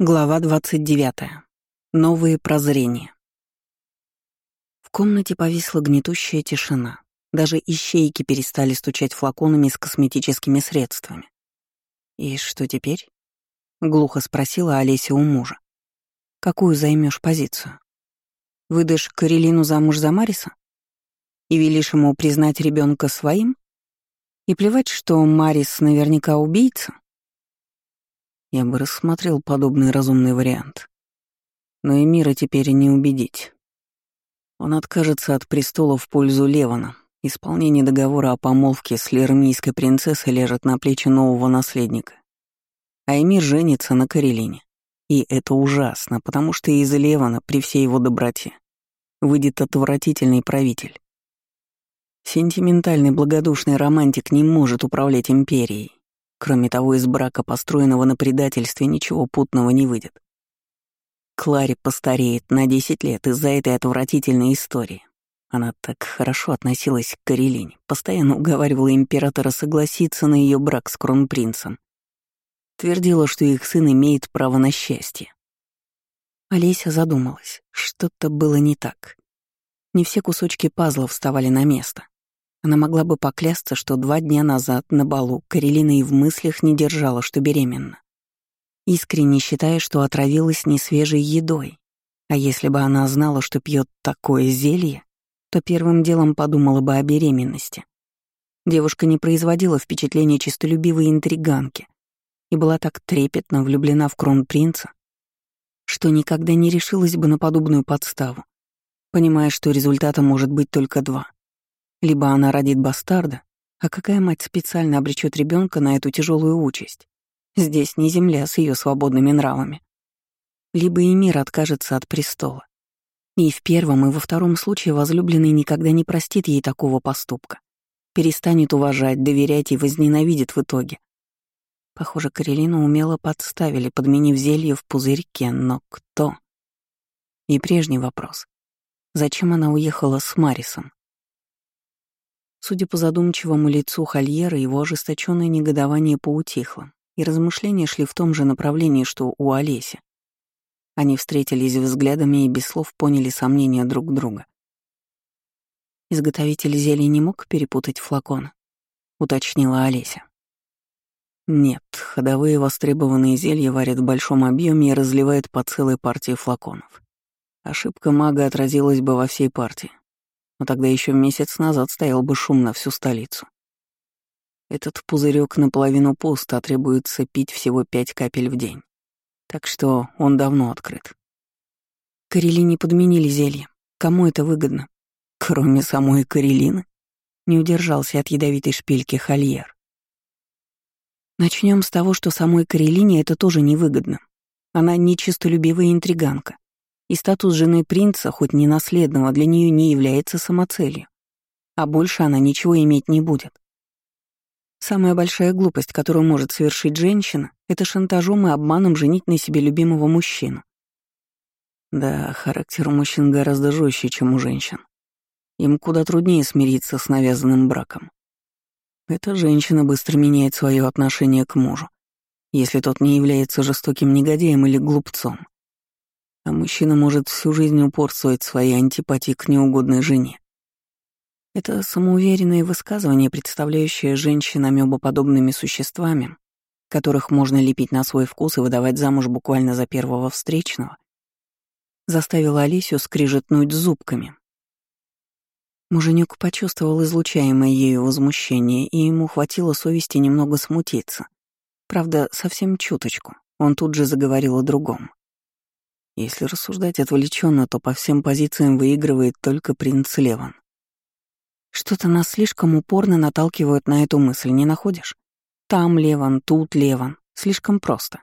Глава 29. Новые прозрения. В комнате повисла гнетущая тишина. Даже ищейки перестали стучать флаконами с косметическими средствами. «И что теперь?» — глухо спросила Олеся у мужа. «Какую займешь позицию? Выдашь Карелину замуж за Мариса? И велишь ему признать ребенка своим? И плевать, что Марис наверняка убийца?» Я бы рассмотрел подобный разумный вариант. Но и мира теперь не убедить. Он откажется от престола в пользу Левана. Исполнение договора о помолвке с лермийской принцессой лежит на плечи нового наследника. А Эмир женится на Карелине. И это ужасно, потому что из Левана, при всей его доброте, выйдет отвратительный правитель. Сентиментальный благодушный романтик не может управлять империей, Кроме того, из брака, построенного на предательстве, ничего путного не выйдет. Клари постареет на 10 лет из-за этой отвратительной истории. Она так хорошо относилась к Карелине, постоянно уговаривала императора согласиться на ее брак с кронпринцем. Твердила, что их сын имеет право на счастье. Олеся задумалась, что-то было не так. Не все кусочки пазла вставали на место. Она могла бы поклясться, что два дня назад на балу Карелина и в мыслях не держала, что беременна. Искренне считая, что отравилась несвежей едой. А если бы она знала, что пьет такое зелье, то первым делом подумала бы о беременности. Девушка не производила впечатления честолюбивой интриганки и была так трепетно влюблена в кронпринца, что никогда не решилась бы на подобную подставу, понимая, что результата может быть только два либо она родит бастарда, а какая мать специально обречет ребенка на эту тяжелую участь? Здесь не земля с ее свободными нравами. Либо и мир откажется от престола. И в первом, и во втором случае возлюбленный никогда не простит ей такого поступка. Перестанет уважать, доверять и возненавидит в итоге. Похоже, Карелину умело подставили, подменив зелье в пузырьке, но кто? И прежний вопрос. Зачем она уехала с Марисом? Судя по задумчивому лицу Хольера, его ожесточенное негодование поутихло, и размышления шли в том же направлении, что у Олеси. Они встретились взглядами и без слов поняли сомнения друг друга. «Изготовитель зелий не мог перепутать флакон?» — уточнила Олеся. «Нет, ходовые востребованные зелья варят в большом объеме и разливают по целой партии флаконов. Ошибка мага отразилась бы во всей партии но тогда еще месяц назад стоял бы шум на всю столицу. Этот пузырек наполовину пуст, а требуется пить всего пять капель в день. Так что он давно открыт. Карелине подменили зелье. Кому это выгодно? Кроме самой Карелины? Не удержался от ядовитой шпильки Хольер. Начнем с того, что самой Карелине это тоже невыгодно. Она нечистолюбивая интриганка и статус жены принца, хоть не наследного, для нее не является самоцелью, а больше она ничего иметь не будет. Самая большая глупость, которую может совершить женщина, это шантажом и обманом женить на себе любимого мужчину. Да, характер у мужчин гораздо жестче, чем у женщин. Им куда труднее смириться с навязанным браком. Эта женщина быстро меняет свое отношение к мужу, если тот не является жестоким негодяем или глупцом а мужчина может всю жизнь упорствовать своей антипатии к неугодной жене. Это самоуверенное высказывание, представляющее женщин амебоподобными существами, которых можно лепить на свой вкус и выдавать замуж буквально за первого встречного, заставило Алисию скрижетнуть зубками. Муженек почувствовал излучаемое ею возмущение, и ему хватило совести немного смутиться. Правда, совсем чуточку. Он тут же заговорил о другом. Если рассуждать отвлеченно, то по всем позициям выигрывает только принц Леван. Что-то нас слишком упорно наталкивают на эту мысль, не находишь? Там Леван, тут Леван. Слишком просто.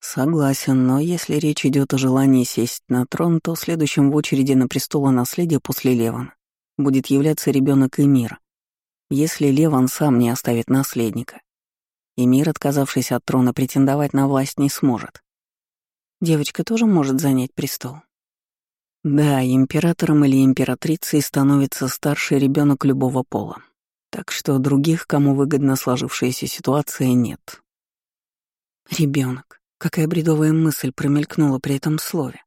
Согласен, но если речь идет о желании сесть на трон, то следующим в очереди на престоло наследия после Левана будет являться ребенок Эмира. Если Леван сам не оставит наследника, Эмир, отказавшись от трона, претендовать на власть не сможет. Девочка тоже может занять престол. Да, императором или императрицей становится старший ребенок любого пола. Так что других, кому выгодна сложившаяся ситуация, нет. Ребенок. Какая бредовая мысль промелькнула при этом слове.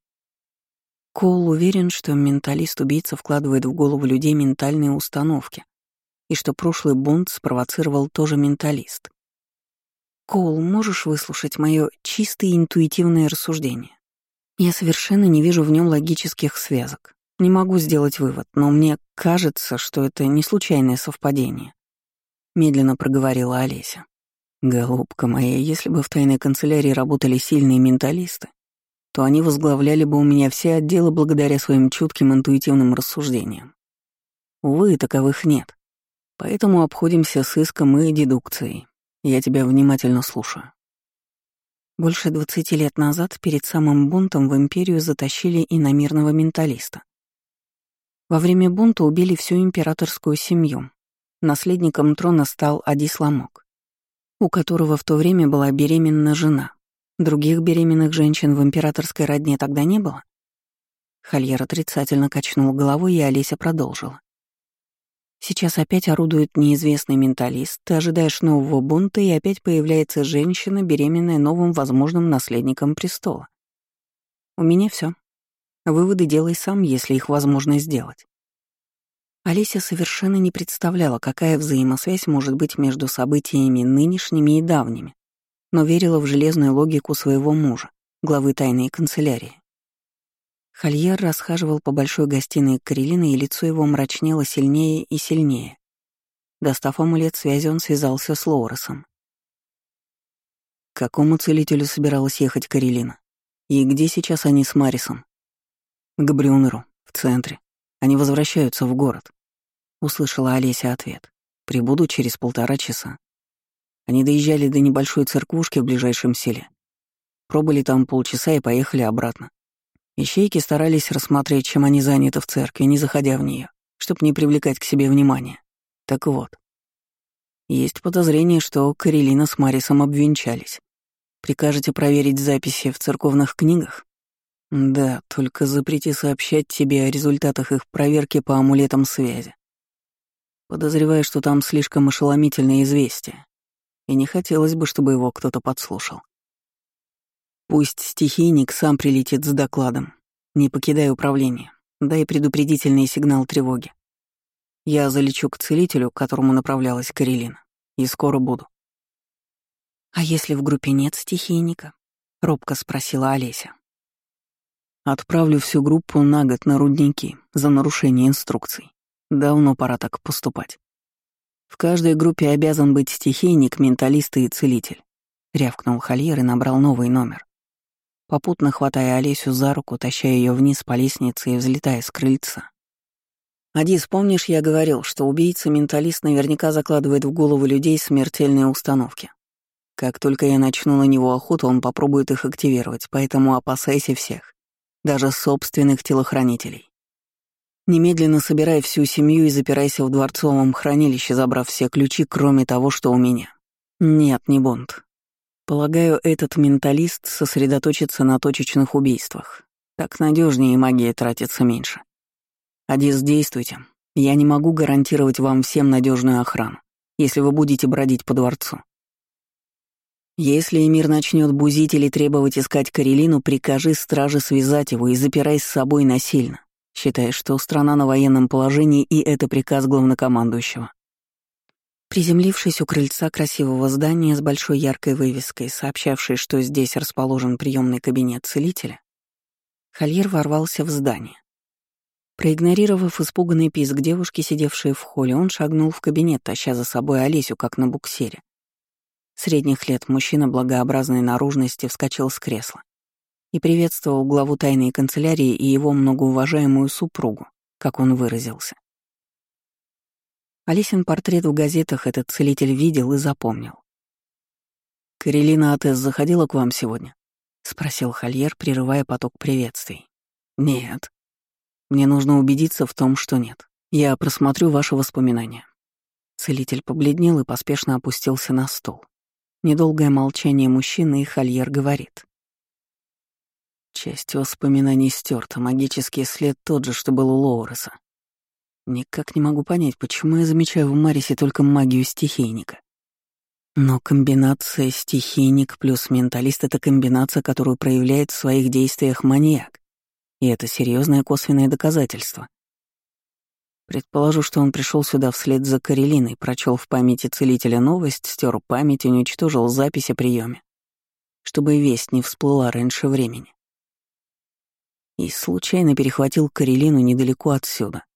Коул уверен, что менталист-убийца вкладывает в голову людей ментальные установки, и что прошлый бунт спровоцировал тоже менталист. Коул, можешь выслушать мое чистое интуитивное рассуждение? Я совершенно не вижу в нем логических связок. Не могу сделать вывод, но мне кажется, что это не случайное совпадение. Медленно проговорила Олеся. Голубка моя, если бы в тайной канцелярии работали сильные менталисты, то они возглавляли бы у меня все отделы благодаря своим чутким интуитивным рассуждениям. Увы, таковых нет. Поэтому обходимся сыском и дедукцией. Я тебя внимательно слушаю. Больше двадцати лет назад, перед самым бунтом, в империю затащили иномирного менталиста. Во время бунта убили всю императорскую семью. Наследником трона стал Адисламок, у которого в то время была беременна жена. Других беременных женщин в императорской родне тогда не было. Хольер отрицательно качнул головой, и Олеся продолжила. Сейчас опять орудует неизвестный менталист, ты ожидаешь нового бунта, и опять появляется женщина, беременная новым возможным наследником престола. У меня все. Выводы делай сам, если их возможно сделать. Олеся совершенно не представляла, какая взаимосвязь может быть между событиями нынешними и давними, но верила в железную логику своего мужа, главы тайной канцелярии. Хольер расхаживал по большой гостиной Карелины, и лицо его мрачнело сильнее и сильнее. Достав амулет связи, он связался с Лоуресом. К какому целителю собиралась ехать Карелина? И где сейчас они с Марисом? К Брюнеру, в центре. Они возвращаются в город. Услышала Олеся ответ. Прибуду через полтора часа. Они доезжали до небольшой церквушки в ближайшем селе. Пробыли там полчаса и поехали обратно. Ищейки старались рассмотреть, чем они заняты в церкви, не заходя в нее, чтобы не привлекать к себе внимания. Так вот. Есть подозрение, что Карелина с Марисом обвенчались. Прикажете проверить записи в церковных книгах? Да, только запрети сообщать тебе о результатах их проверки по амулетам связи. Подозреваю, что там слишком ошеломительное известие, и не хотелось бы, чтобы его кто-то подслушал. Пусть стихийник сам прилетит с докладом, не покидая управление, дай предупредительный сигнал тревоги. Я залечу к целителю, к которому направлялась Карелина, и скоро буду. «А если в группе нет стихийника?» — робко спросила Олеся. Отправлю всю группу на год на рудники за нарушение инструкций. Давно пора так поступать. В каждой группе обязан быть стихийник, менталист и целитель. Рявкнул Хольер и набрал новый номер. Попутно хватая Олесю за руку, таща ее вниз по лестнице и взлетая с крыльца. «Адис, помнишь, я говорил, что убийца-менталист наверняка закладывает в голову людей смертельные установки? Как только я начну на него охоту, он попробует их активировать, поэтому опасайся всех даже собственных телохранителей. Немедленно собирай всю семью и запирайся в дворцовом хранилище, забрав все ключи, кроме того, что у меня. Нет, не Бонд. Полагаю, этот менталист сосредоточится на точечных убийствах. Так надежнее и магия тратится меньше. Адис, действуйте. Я не могу гарантировать вам всем надежную охрану, если вы будете бродить по дворцу. Если Эмир начнет бузить или требовать искать Карелину, прикажи страже связать его и запирай с собой насильно, считая, что страна на военном положении и это приказ главнокомандующего. Приземлившись у крыльца красивого здания с большой яркой вывеской, сообщавшей, что здесь расположен приемный кабинет целителя, Хольер ворвался в здание. Проигнорировав испуганный писк девушки, сидевшей в холле, он шагнул в кабинет, таща за собой Олесю, как на буксире. Средних лет мужчина благообразной наружности вскочил с кресла и приветствовал главу тайной канцелярии и его многоуважаемую супругу, как он выразился. Алисин портрет в газетах этот целитель видел и запомнил. «Карелина Атес заходила к вам сегодня?» — спросил Хольер, прерывая поток приветствий. «Нет. Мне нужно убедиться в том, что нет. Я просмотрю ваши воспоминания». Целитель побледнел и поспешно опустился на стол. Недолгое молчание мужчины, и Хольер говорит. Часть воспоминаний стерта, магический след тот же, что был у Лоуреса. Никак не могу понять, почему я замечаю в Марисе только магию стихийника. Но комбинация стихийник плюс менталист — это комбинация, которую проявляет в своих действиях маньяк. И это серьезное косвенное доказательство. Предположу, что он пришел сюда вслед за Карелиной, прочел в памяти целителя новость, стер память и уничтожил запись о приеме, чтобы весть не всплыла раньше времени. И случайно перехватил Карелину недалеко отсюда.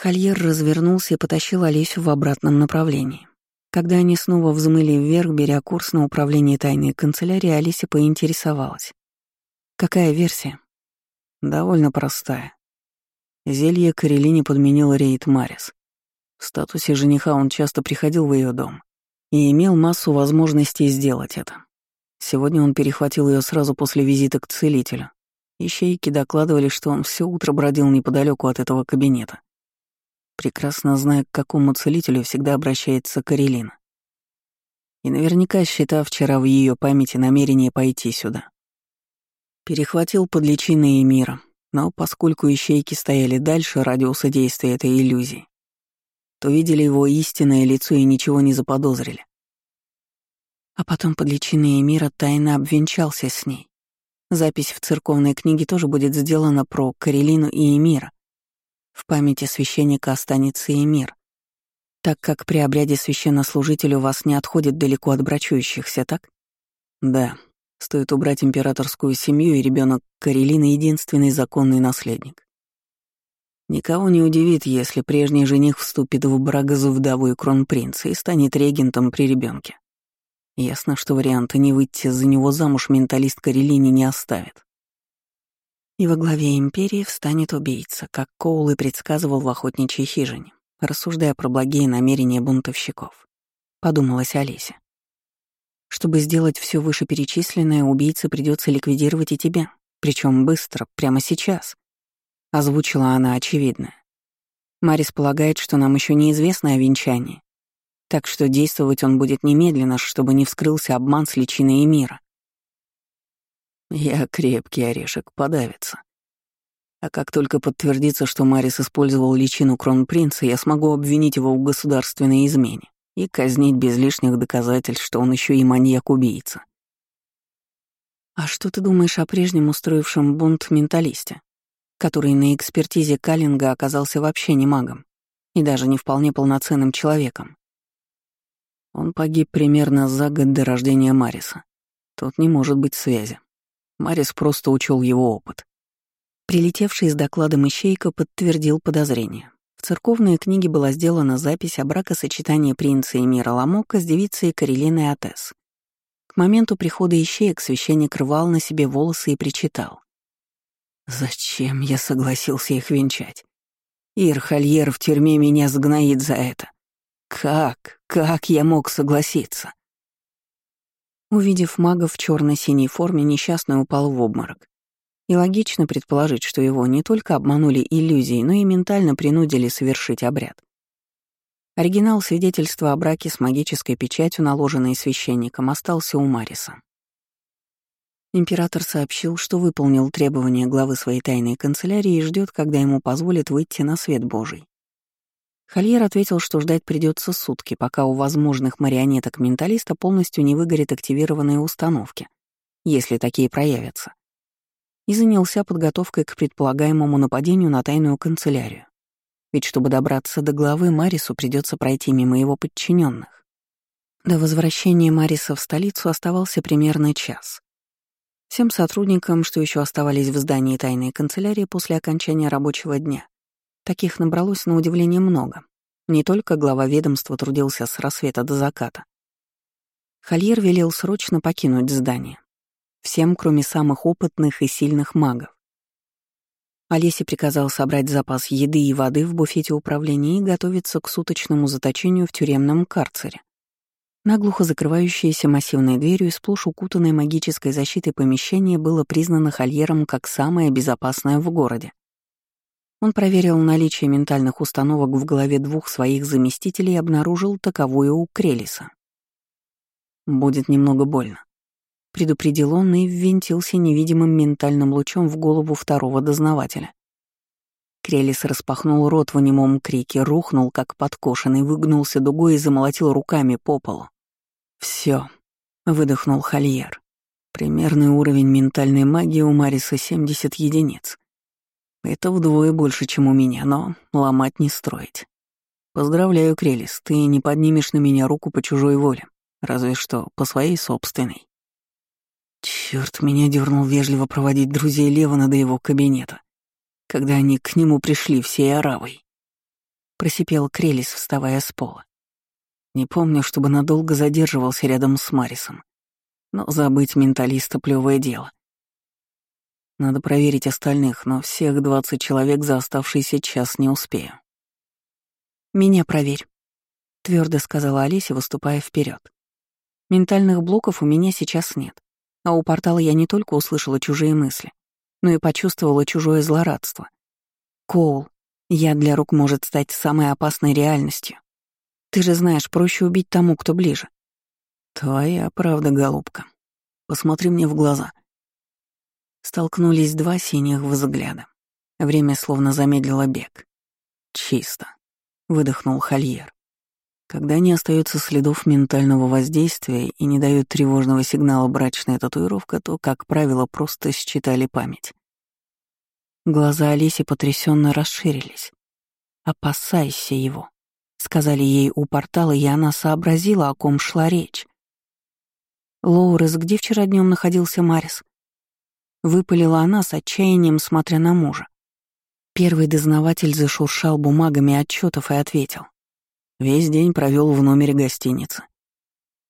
Хольер развернулся и потащил Олесю в обратном направлении. Когда они снова взмыли вверх, беря курс на управление тайной канцелярии, Олеся поинтересовалась. «Какая версия?» «Довольно простая. Зелье Карелине подменил рейд Марис. В статусе жениха он часто приходил в ее дом и имел массу возможностей сделать это. Сегодня он перехватил ее сразу после визита к целителю. Ищейки докладывали, что он все утро бродил неподалеку от этого кабинета. Прекрасно зная, к какому целителю всегда обращается Карелина. И наверняка считав вчера в ее памяти намерение пойти сюда. Перехватил под личиной мира, но поскольку ищейки стояли дальше радиуса действия этой иллюзии, то видели его истинное лицо и ничего не заподозрили. А потом под личиной мира тайно обвенчался с ней. Запись в церковной книге тоже будет сделана про Карелину и Эмира. В памяти священника останется Эмир, так как при обряде священнослужителю вас не отходит далеко от брачующихся, так? Да, Стоит убрать императорскую семью, и ребенок Карелина — единственный законный наследник. Никого не удивит, если прежний жених вступит в брак за вдову и кронпринца и станет регентом при ребенке. Ясно, что варианта не выйти за него замуж менталист Карелини не оставит. И во главе империи встанет убийца, как Коул и предсказывал в охотничьей хижине, рассуждая про благие намерения бунтовщиков. Подумалась Олеся. Чтобы сделать все вышеперечисленное, убийце придется ликвидировать и тебя, причем быстро, прямо сейчас. Озвучила она очевидное. Марис полагает, что нам еще неизвестно о венчании, так что действовать он будет немедленно, чтобы не вскрылся обман с личиной мира. Я крепкий орешек, подавится. А как только подтвердится, что Марис использовал личину кронпринца, я смогу обвинить его в государственной измене и казнить без лишних доказательств, что он еще и маньяк-убийца. А что ты думаешь о прежнем устроившем бунт менталисте, который на экспертизе Каллинга оказался вообще не магом и даже не вполне полноценным человеком? Он погиб примерно за год до рождения Мариса. Тут не может быть связи. Марис просто учел его опыт. Прилетевший с докладом ищейка подтвердил подозрение. В церковной книге была сделана запись о бракосочетании принца Эмира Ламока с девицей Карелиной Атес. К моменту прихода ищеек священник рвал на себе волосы и причитал. «Зачем я согласился их венчать? Ирхальер в тюрьме меня сгноит за это. Как, как я мог согласиться?» Увидев мага в черно синей форме, несчастный упал в обморок. И логично предположить, что его не только обманули иллюзией, но и ментально принудили совершить обряд. Оригинал свидетельства о браке с магической печатью, наложенной священником, остался у Мариса. Император сообщил, что выполнил требования главы своей тайной канцелярии и ждет, когда ему позволят выйти на свет Божий. Хольер ответил, что ждать придется сутки, пока у возможных марионеток менталиста полностью не выгорят активированные установки, если такие проявятся и занялся подготовкой к предполагаемому нападению на тайную канцелярию. Ведь чтобы добраться до главы, Марису придется пройти мимо его подчиненных. До возвращения Мариса в столицу оставался примерно час. Всем сотрудникам, что еще оставались в здании тайной канцелярии после окончания рабочего дня, таких набралось на удивление много. Не только глава ведомства трудился с рассвета до заката. Хольер велел срочно покинуть здание, Всем, кроме самых опытных и сильных магов. Олесе приказал собрать запас еды и воды в буфете управления и готовиться к суточному заточению в тюремном карцере. Наглухо закрывающееся массивной дверью и сплошь укутанное магической защитой помещение было признано Хольером как самое безопасное в городе. Он проверил наличие ментальных установок в голове двух своих заместителей и обнаружил таковую у Крелиса. Будет немного больно. Предупредил он и ввинтился невидимым ментальным лучом в голову второго дознавателя. Крелис распахнул рот в немом крике, рухнул, как подкошенный, выгнулся дугой и замолотил руками по полу. Все, выдохнул Хольер. Примерный уровень ментальной магии у Мариса 70 единиц. Это вдвое больше, чем у меня, но ломать не строить. Поздравляю, Крелис, ты не поднимешь на меня руку по чужой воле, разве что по своей собственной. Черт, меня дернул вежливо проводить друзей Левана до его кабинета, когда они к нему пришли всей оравой. Просипел Крелис, вставая с пола. Не помню, чтобы надолго задерживался рядом с Марисом. Но забыть менталиста — плевое дело. Надо проверить остальных, но всех двадцать человек за оставшийся час не успею. «Меня проверь», — твердо сказала Олеся, выступая вперед. «Ментальных блоков у меня сейчас нет, а у портала я не только услышала чужие мысли, но и почувствовала чужое злорадство. Коул, я для рук может стать самой опасной реальностью. Ты же знаешь, проще убить тому, кто ближе. Твоя правда, голубка. Посмотри мне в глаза. Столкнулись два синих взгляда. Время словно замедлило бег. Чисто выдохнул Хольер. Когда не остается следов ментального воздействия и не дают тревожного сигнала брачная татуировка, то, как правило, просто считали память. Глаза Олеси потрясенно расширились. «Опасайся его», — сказали ей у портала, и она сообразила, о ком шла речь. «Лоурес, где вчера днем находился Марис?» Выпалила она с отчаянием, смотря на мужа. Первый дознаватель зашуршал бумагами отчетов и ответил. Весь день провел в номере гостиницы.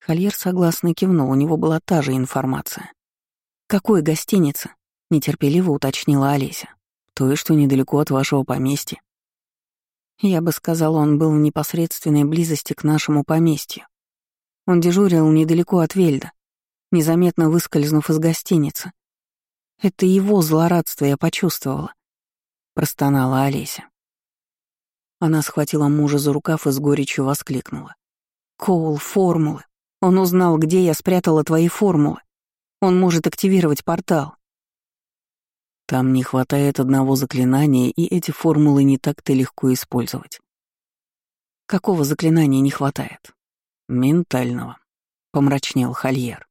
Хольер согласно кивнул, у него была та же информация. «Какой гостиницы?» — нетерпеливо уточнила Олеся. «Той, что недалеко от вашего поместья». Я бы сказала, он был в непосредственной близости к нашему поместью. Он дежурил недалеко от Вельда, незаметно выскользнув из гостиницы. Это его злорадство я почувствовала простонала Олеся. Она схватила мужа за рукав и с горечью воскликнула. «Коул, формулы! Он узнал, где я спрятала твои формулы. Он может активировать портал». Там не хватает одного заклинания, и эти формулы не так-то легко использовать. Какого заклинания не хватает? Ментального, помрачнел Хольер.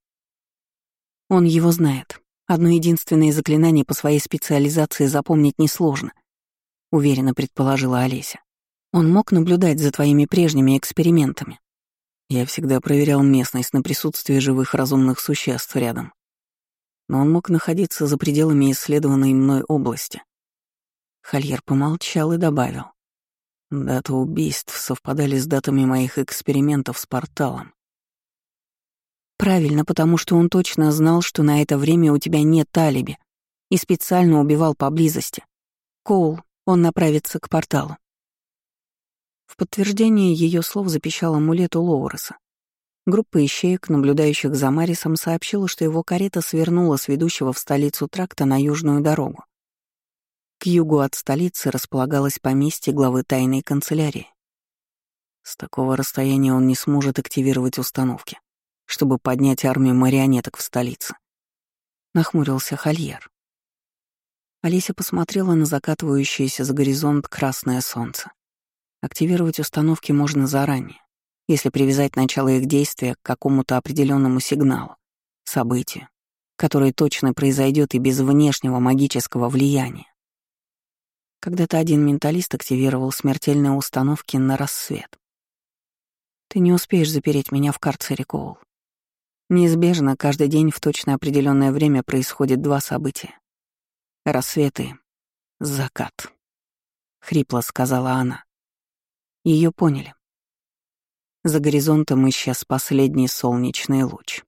Он его знает. Одно единственное заклинание по своей специализации запомнить несложно, уверенно предположила Олеся. Он мог наблюдать за твоими прежними экспериментами. Я всегда проверял местность на присутствие живых разумных существ рядом. Но он мог находиться за пределами исследованной мной области. Хольер помолчал и добавил. Даты убийств совпадали с датами моих экспериментов с порталом. Правильно, потому что он точно знал, что на это время у тебя нет алиби, и специально убивал поблизости. Коул, он направится к порталу. В подтверждение ее слов запищал амулет у Лоуреса. Группа ищеек, наблюдающих за Марисом, сообщила, что его карета свернула с ведущего в столицу тракта на южную дорогу. К югу от столицы располагалось поместье главы тайной канцелярии. С такого расстояния он не сможет активировать установки чтобы поднять армию марионеток в столице. Нахмурился Хольер. Олеся посмотрела на закатывающееся за горизонт красное солнце. Активировать установки можно заранее, если привязать начало их действия к какому-то определенному сигналу, событию, которое точно произойдет и без внешнего магического влияния. Когда-то один менталист активировал смертельные установки на рассвет. «Ты не успеешь запереть меня в карцере, Коул. Неизбежно каждый день в точно определенное время происходит два события. Рассвет и закат. Хрипло сказала она. Ее поняли. За горизонтом исчез последний солнечный луч.